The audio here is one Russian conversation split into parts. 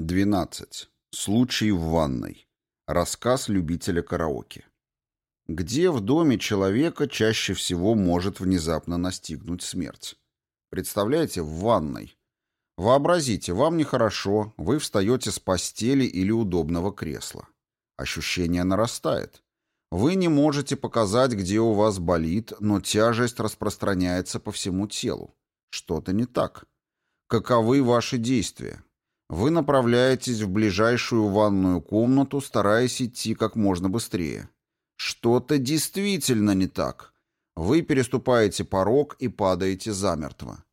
12. Случай в ванной. Рассказ любителя караоке. Где в доме человека чаще всего может внезапно настигнуть смерть? Представляете, в ванной. Вообразите, вам нехорошо, вы встаете с постели или удобного кресла. Ощущение нарастает. Вы не можете показать, где у вас болит, но тяжесть распространяется по всему телу. Что-то не так. Каковы ваши действия? Вы направляетесь в ближайшую ванную комнату, стараясь идти как можно быстрее. Что-то действительно не так. Вы переступаете порог и падаете замертво.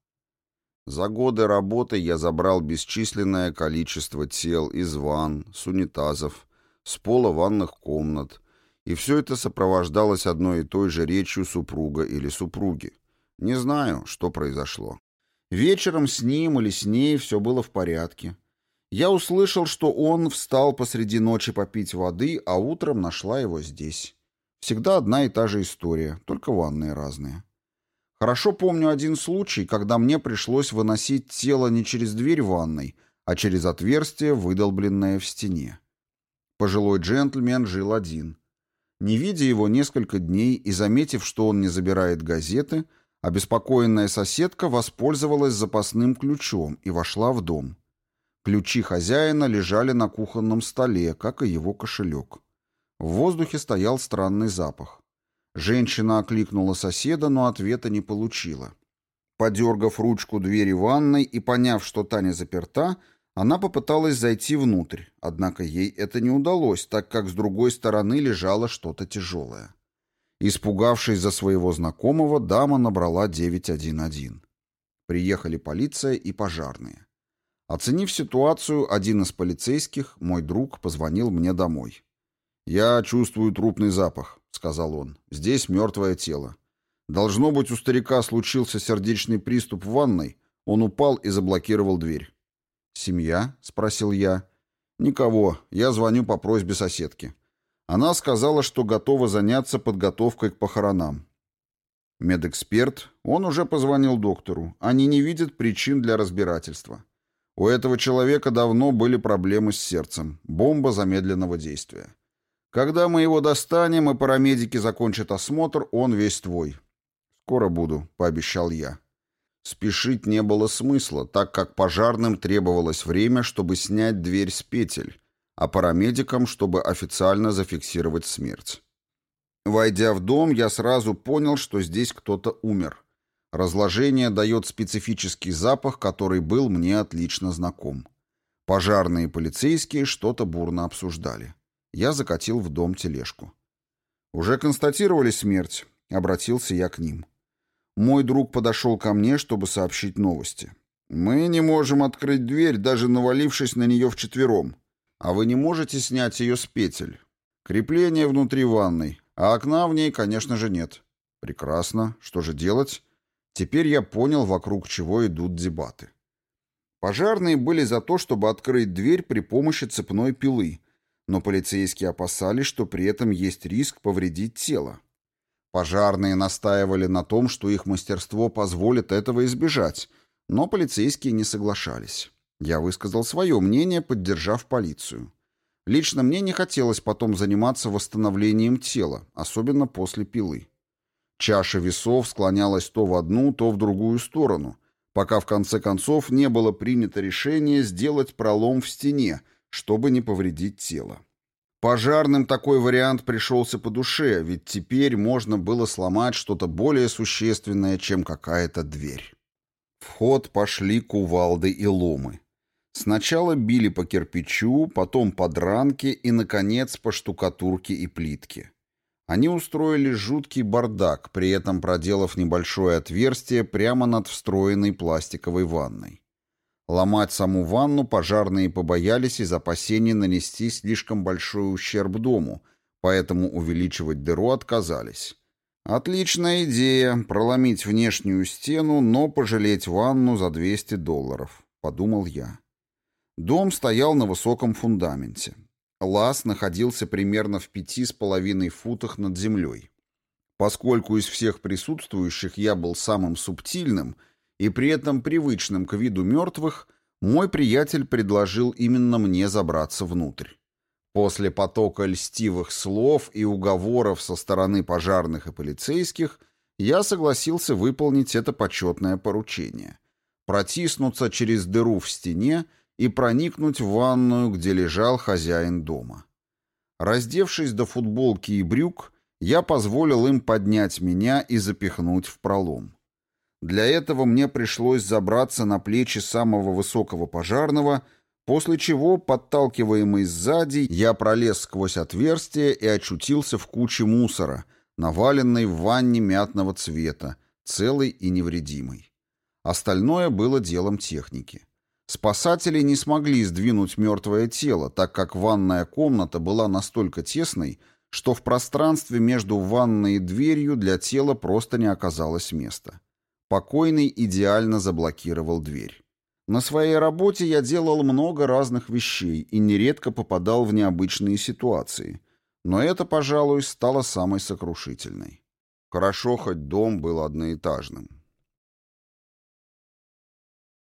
За годы работы я забрал бесчисленное количество тел из ванн, с унитазов, с пола ванных комнат, и все это сопровождалось одной и той же речью супруга или супруги. Не знаю, что произошло. Вечером с ним или с ней все было в порядке. Я услышал, что он встал посреди ночи попить воды, а утром нашла его здесь. Всегда одна и та же история, только ванные разные. Хорошо помню один случай, когда мне пришлось выносить тело не через дверь ванной, а через отверстие, выдолбленное в стене. Пожилой джентльмен жил один. Не видя его несколько дней и заметив, что он не забирает газеты, обеспокоенная соседка воспользовалась запасным ключом и вошла в дом. Ключи хозяина лежали на кухонном столе, как и его кошелек. В воздухе стоял странный запах. Женщина окликнула соседа, но ответа не получила. Подергав ручку двери ванной и поняв, что Таня заперта, она попыталась зайти внутрь, однако ей это не удалось, так как с другой стороны лежало что-то тяжелое. Испугавшись за своего знакомого, дама набрала 911. Приехали полиция и пожарные. Оценив ситуацию, один из полицейских, мой друг, позвонил мне домой. «Я чувствую трупный запах», — сказал он. «Здесь мертвое тело. Должно быть, у старика случился сердечный приступ в ванной. Он упал и заблокировал дверь». «Семья?» — спросил я. «Никого. Я звоню по просьбе соседки. Она сказала, что готова заняться подготовкой к похоронам. Медэксперт, он уже позвонил доктору. Они не видят причин для разбирательства. У этого человека давно были проблемы с сердцем, бомба замедленного действия. Когда мы его достанем и парамедики закончат осмотр, он весь твой. Скоро буду, пообещал я. Спешить не было смысла, так как пожарным требовалось время, чтобы снять дверь с петель, а парамедикам, чтобы официально зафиксировать смерть. Войдя в дом, я сразу понял, что здесь кто-то умер. Разложение дает специфический запах, который был мне отлично знаком. Пожарные и полицейские что-то бурно обсуждали. Я закатил в дом тележку. «Уже констатировали смерть?» — обратился я к ним. Мой друг подошел ко мне, чтобы сообщить новости. «Мы не можем открыть дверь, даже навалившись на нее вчетвером. А вы не можете снять ее с петель? Крепление внутри ванной, а окна в ней, конечно же, нет». «Прекрасно. Что же делать?» Теперь я понял, вокруг чего идут дебаты. Пожарные были за то, чтобы открыть дверь при помощи цепной пилы, но полицейские опасались, что при этом есть риск повредить тело. Пожарные настаивали на том, что их мастерство позволит этого избежать, но полицейские не соглашались. Я высказал свое мнение, поддержав полицию. Лично мне не хотелось потом заниматься восстановлением тела, особенно после пилы. Чаша весов склонялась то в одну, то в другую сторону, пока в конце концов не было принято решение сделать пролом в стене, чтобы не повредить тело. Пожарным такой вариант пришелся по душе, ведь теперь можно было сломать что-то более существенное, чем какая-то дверь. В ход пошли кувалды и ломы. Сначала били по кирпичу, потом по дранке и, наконец, по штукатурке и плитке. Они устроили жуткий бардак, при этом проделав небольшое отверстие прямо над встроенной пластиковой ванной. Ломать саму ванну пожарные побоялись из опасений нанести слишком большой ущерб дому, поэтому увеличивать дыру отказались. Отличная идея — проломить внешнюю стену, но пожалеть ванну за 200 долларов, — подумал я. Дом стоял на высоком фундаменте. Лаз находился примерно в пяти с половиной футах над землей. Поскольку из всех присутствующих я был самым субтильным и при этом привычным к виду мертвых, мой приятель предложил именно мне забраться внутрь. После потока льстивых слов и уговоров со стороны пожарных и полицейских я согласился выполнить это почетное поручение. Протиснуться через дыру в стене и проникнуть в ванную, где лежал хозяин дома. Раздевшись до футболки и брюк, я позволил им поднять меня и запихнуть в пролом. Для этого мне пришлось забраться на плечи самого высокого пожарного, после чего, подталкиваемый сзади, я пролез сквозь отверстие и очутился в куче мусора, наваленной в ванне мятного цвета, целой и невредимой. Остальное было делом техники. Спасатели не смогли сдвинуть мертвое тело, так как ванная комната была настолько тесной, что в пространстве между ванной и дверью для тела просто не оказалось места. Покойный идеально заблокировал дверь. На своей работе я делал много разных вещей и нередко попадал в необычные ситуации, но это, пожалуй, стало самой сокрушительной. Хорошо, хоть дом был одноэтажным.